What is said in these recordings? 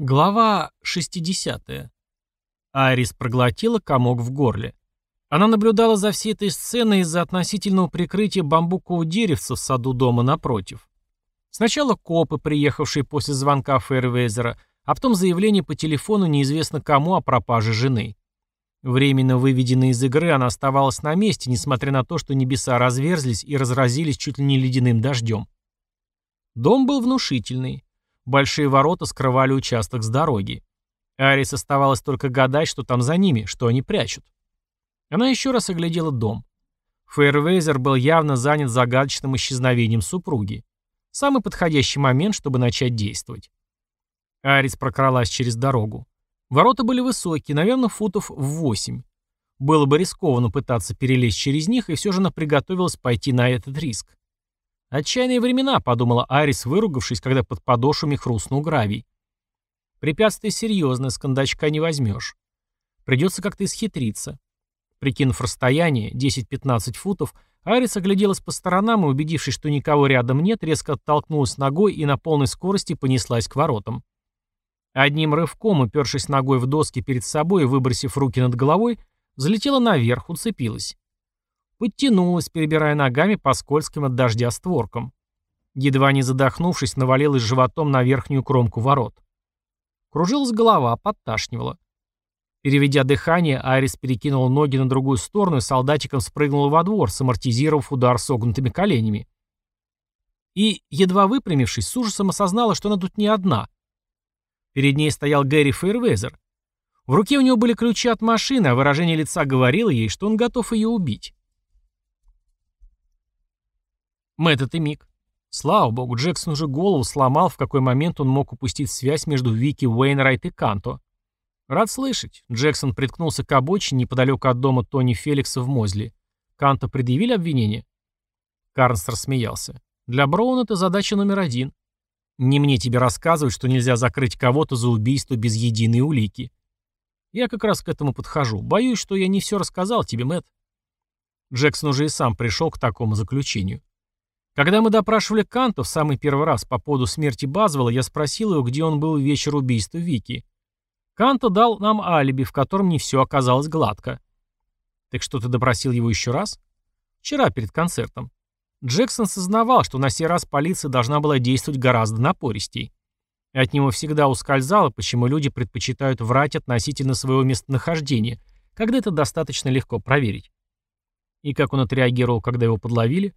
Глава 60. Айрис проглотила комок в горле. Она наблюдала за всей этой сценой из-за относительного прикрытия бамбукового деревца в саду дома напротив. Сначала копы, приехавшие после звонка Фейрвейзера, а потом заявление по телефону неизвестно кому о пропаже жены. Временно выведенная из игры, она оставалась на месте, несмотря на то, что небеса разверзлись и разразились чуть ли не ледяным дождем. Дом был внушительный. Большие ворота скрывали участок с дороги. Арис оставалось только гадать, что там за ними, что они прячут. Она еще раз оглядела дом. Фейервейзер был явно занят загадочным исчезновением супруги. Самый подходящий момент, чтобы начать действовать. Арис прокралась через дорогу. Ворота были высокие, наверное, футов в восемь. Было бы рискованно пытаться перелезть через них, и все же она приготовилась пойти на этот риск. «Отчаянные времена», — подумала Арис, выругавшись, когда под подошвами хрустнул гравий. «Препятствие серьезное, с кондачка не возьмешь. Придется как-то исхитриться». Прикинув расстояние, 10-15 футов, Арис огляделась по сторонам и, убедившись, что никого рядом нет, резко оттолкнулась ногой и на полной скорости понеслась к воротам. Одним рывком, упершись ногой в доски перед собой и выбросив руки над головой, залетела наверх, уцепилась. Подтянулась, перебирая ногами по скользким от дождя створкам. Едва не задохнувшись, навалилась животом на верхнюю кромку ворот. Кружилась голова, подташнивала. Переведя дыхание, Айрис перекинула ноги на другую сторону и солдатиком спрыгнула во двор, самортизировав удар согнутыми коленями. И, едва выпрямившись, с ужасом осознала, что она тут не одна. Перед ней стоял Гэри Фейрвезер. В руке у него были ключи от машины, а выражение лица говорило ей, что он готов ее убить. Мэтт и Мик. Слава богу, Джексон уже голову сломал, в какой момент он мог упустить связь между Вики Уэйнрайт и Канто. Рад слышать. Джексон приткнулся к обочине неподалеку от дома Тони Феликса в Мозли. Канто предъявили обвинение? Карнс рассмеялся. Для Броуна это задача номер один. Не мне тебе рассказывать, что нельзя закрыть кого-то за убийство без единой улики. Я как раз к этому подхожу. Боюсь, что я не все рассказал тебе, Мэтт. Джексон уже и сам пришел к такому заключению. Когда мы допрашивали Канта в самый первый раз по поводу смерти Базвелла, я спросил его, где он был в вечер убийства Вики. Канто дал нам алиби, в котором не все оказалось гладко. Так что ты допросил его еще раз? Вчера, перед концертом. Джексон сознавал, что на сей раз полиция должна была действовать гораздо напористей. От него всегда ускользало, почему люди предпочитают врать относительно своего местонахождения, когда это достаточно легко проверить. И как он отреагировал, когда его подловили?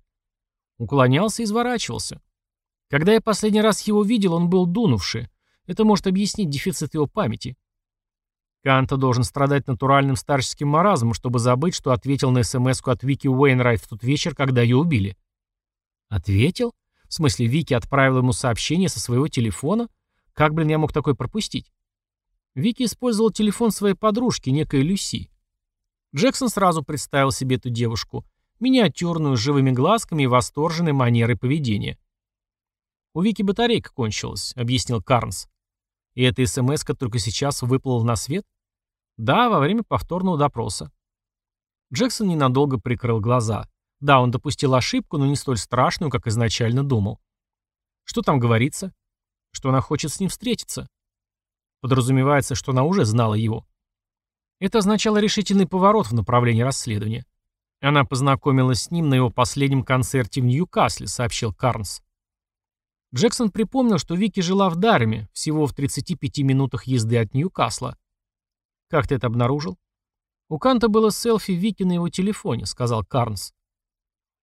Уклонялся и изворачивался. Когда я последний раз его видел, он был дунувший. Это может объяснить дефицит его памяти. Канта должен страдать натуральным старческим маразмом, чтобы забыть, что ответил на смс от Вики Уэйнрайт в тот вечер, когда ее убили. Ответил? В смысле, Вики отправил ему сообщение со своего телефона? Как, блин, я мог такое пропустить? Вики использовал телефон своей подружки, некой Люси. Джексон сразу представил себе эту девушку миниатюрную, с живыми глазками и восторженной манерой поведения. «У Вики батарейка кончилась», — объяснил Карнс. «И эта смс только сейчас выплыла на свет?» «Да, во время повторного допроса». Джексон ненадолго прикрыл глаза. Да, он допустил ошибку, но не столь страшную, как изначально думал. Что там говорится? Что она хочет с ним встретиться. Подразумевается, что она уже знала его. Это означало решительный поворот в направлении расследования. Она познакомилась с ним на его последнем концерте в Ньюкасле, сообщил Карнс. Джексон припомнил, что Вики жила в Дарме, всего в 35 минутах езды от Ньюкасла. «Как ты это обнаружил?» «У Канта было селфи Вики на его телефоне», — сказал Карнс.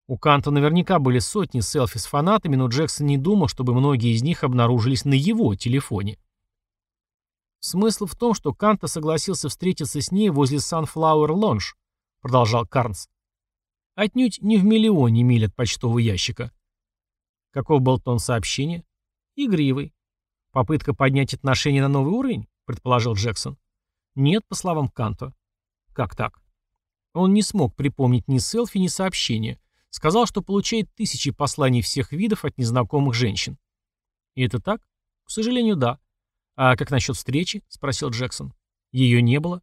У Канта наверняка были сотни селфи с фанатами, но Джексон не думал, чтобы многие из них обнаружились на его телефоне. «Смысл в том, что Канта согласился встретиться с ней возле Sunflower Lounge», — продолжал Карнс. Отнюдь не в миллионе миль от почтового ящика. Каков был тон сообщения? Игривый. Попытка поднять отношения на новый уровень, предположил Джексон. Нет, по словам Канта. Как так? Он не смог припомнить ни селфи, ни сообщения. Сказал, что получает тысячи посланий всех видов от незнакомых женщин. И это так? К сожалению, да. А как насчет встречи? Спросил Джексон. Ее не было.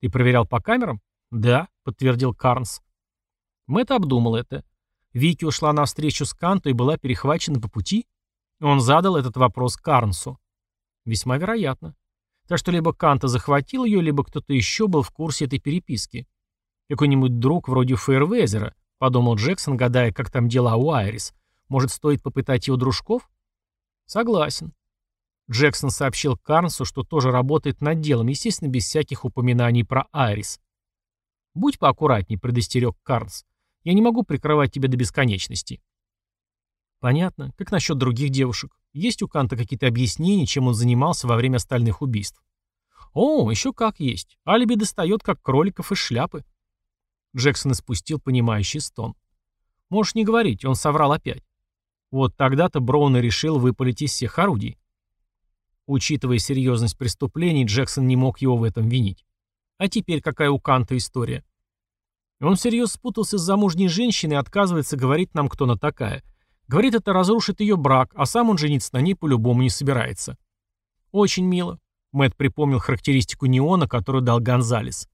Ты проверял по камерам? Да, подтвердил Карнс. Мэтт обдумал это. Вики ушла на встречу с Канто и была перехвачена по пути? Он задал этот вопрос Карнсу. Весьма вероятно. Так что либо Канта захватил ее, либо кто-то еще был в курсе этой переписки. Какой-нибудь друг вроде Фейервезера, подумал Джексон, гадая, как там дела у Айрис. Может, стоит попытать его дружков? Согласен. Джексон сообщил Карнсу, что тоже работает над делом, естественно, без всяких упоминаний про Айрис. «Будь поаккуратней», — предостерег Карнс. «Я не могу прикрывать тебя до бесконечности». «Понятно. Как насчет других девушек? Есть у Канта какие-то объяснения, чем он занимался во время остальных убийств?» «О, еще как есть. Алиби достает, как кроликов из шляпы». Джексон испустил понимающий стон. «Можешь не говорить, он соврал опять». Вот тогда-то Броун и решил выпалить из всех орудий. Учитывая серьезность преступлений, Джексон не мог его в этом винить. А теперь какая у Канта история? Он всерьез спутался с замужней женщиной и отказывается говорить нам, кто она такая. Говорит, это разрушит ее брак, а сам он жениться на ней по-любому не собирается. Очень мило. Мэтт припомнил характеристику неона, которую дал Гонзалес.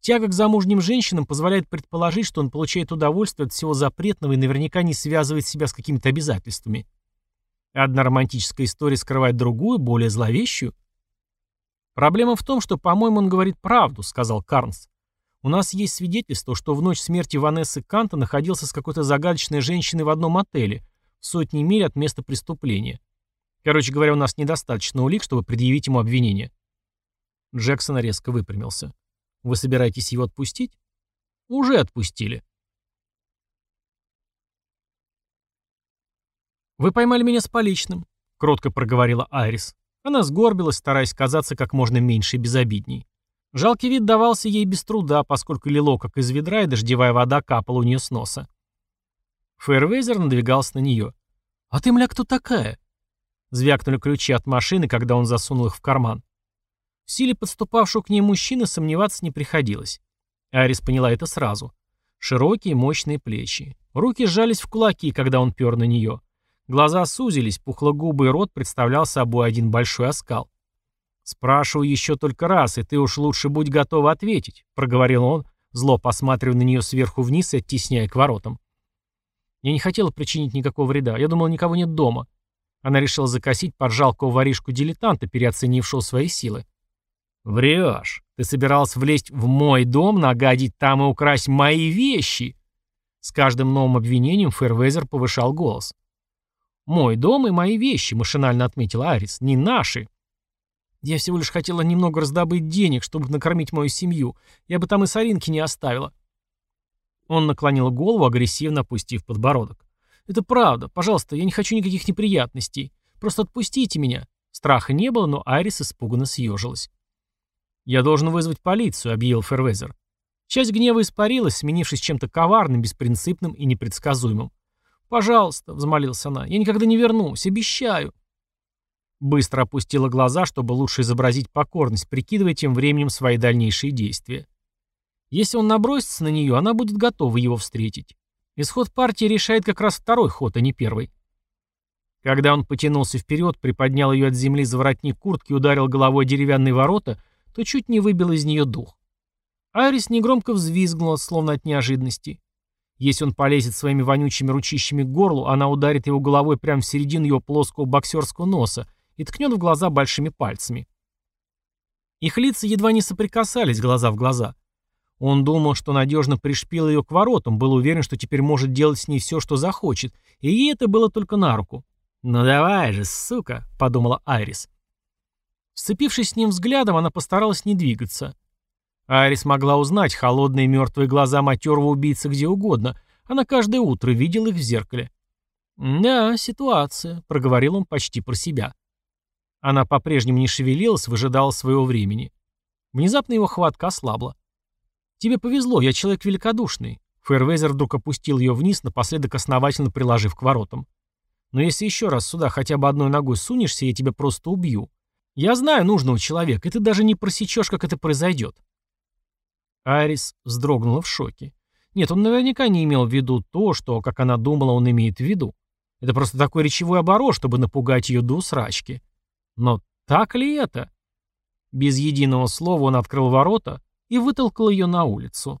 Тяга к замужним женщинам позволяет предположить, что он получает удовольствие от всего запретного и наверняка не связывает себя с какими-то обязательствами. Одна романтическая история скрывает другую, более зловещую. «Проблема в том, что, по-моему, он говорит правду», — сказал Карнс. «У нас есть свидетельство, что в ночь смерти Ванессы Канта находился с какой-то загадочной женщиной в одном отеле, в сотни миль от места преступления. Короче говоря, у нас недостаточно улик, чтобы предъявить ему обвинение». Джексон резко выпрямился. «Вы собираетесь его отпустить?» «Уже отпустили». «Вы поймали меня с поличным», — кротко проговорила Айрис. Она сгорбилась, стараясь казаться как можно меньше и безобидней. Жалкий вид давался ей без труда, поскольку лило как из ведра, и дождевая вода капала у нее с носа. Фейервейзер надвигался на нее. «А ты, мля, кто такая?» Звякнули ключи от машины, когда он засунул их в карман. В силе подступавшего к ней мужчины сомневаться не приходилось. Айрис поняла это сразу. Широкие, мощные плечи. Руки сжались в кулаки, когда он пер на нее. Глаза сузились, пухлогубый рот представлял собой один большой оскал. «Спрашиваю еще только раз, и ты уж лучше будь готова ответить», — проговорил он, зло посматривая на нее сверху вниз и оттесняя к воротам. «Я не хотела причинить никакого вреда. Я думала, никого нет дома». Она решила закосить под жалкого воришку-дилетанта, переоценившего свои силы. «Врешь. Ты собирался влезть в мой дом, нагадить там и украсть мои вещи?» С каждым новым обвинением Фэрвезер повышал голос. «Мой дом и мои вещи», — машинально отметила Арис, — «не наши». «Я всего лишь хотела немного раздобыть денег, чтобы накормить мою семью. Я бы там и соринки не оставила». Он наклонил голову, агрессивно опустив подбородок. «Это правда. Пожалуйста, я не хочу никаких неприятностей. Просто отпустите меня». Страха не было, но Айрис испуганно съежилась. «Я должен вызвать полицию», — объявил Фервезер. Часть гнева испарилась, сменившись чем-то коварным, беспринципным и непредсказуемым. «Пожалуйста», — взмолилась она, — «я никогда не вернусь, обещаю». Быстро опустила глаза, чтобы лучше изобразить покорность, прикидывая тем временем свои дальнейшие действия. Если он набросится на нее, она будет готова его встретить. Исход партии решает как раз второй ход, а не первый. Когда он потянулся вперед, приподнял ее от земли за воротник куртки и ударил головой деревянные ворота, то чуть не выбил из нее дух. Айрис негромко взвизгнула, словно от неожиданности. Если он полезет своими вонючими ручищами к горлу, она ударит его головой прямо в середину его плоского боксерского носа и ткнет в глаза большими пальцами. Их лица едва не соприкасались глаза в глаза. Он думал, что надежно пришпил ее к воротам, был уверен, что теперь может делать с ней все, что захочет, и ей это было только на руку. «Ну давай же, сука», — подумала Айрис. Сцепившись с ним взглядом, она постаралась не двигаться. Айрис могла узнать холодные мертвые глаза матерого убийцы где угодно. Она каждое утро видела их в зеркале. «Да, ситуация», — проговорил он почти про себя. Она по-прежнему не шевелилась, выжидала своего времени. Внезапно его хватка ослабла. «Тебе повезло, я человек великодушный». Фэрвезер вдруг опустил ее вниз, напоследок основательно приложив к воротам. «Но если еще раз сюда хотя бы одной ногой сунешься, я тебя просто убью. Я знаю нужного человека, и ты даже не просечешь, как это произойдет. Арис вздрогнула в шоке. Нет, он наверняка не имел в виду то, что, как она думала, он имеет в виду. Это просто такой речевой оборот, чтобы напугать ее до усрачки. Но так ли это? Без единого слова он открыл ворота и вытолкал ее на улицу.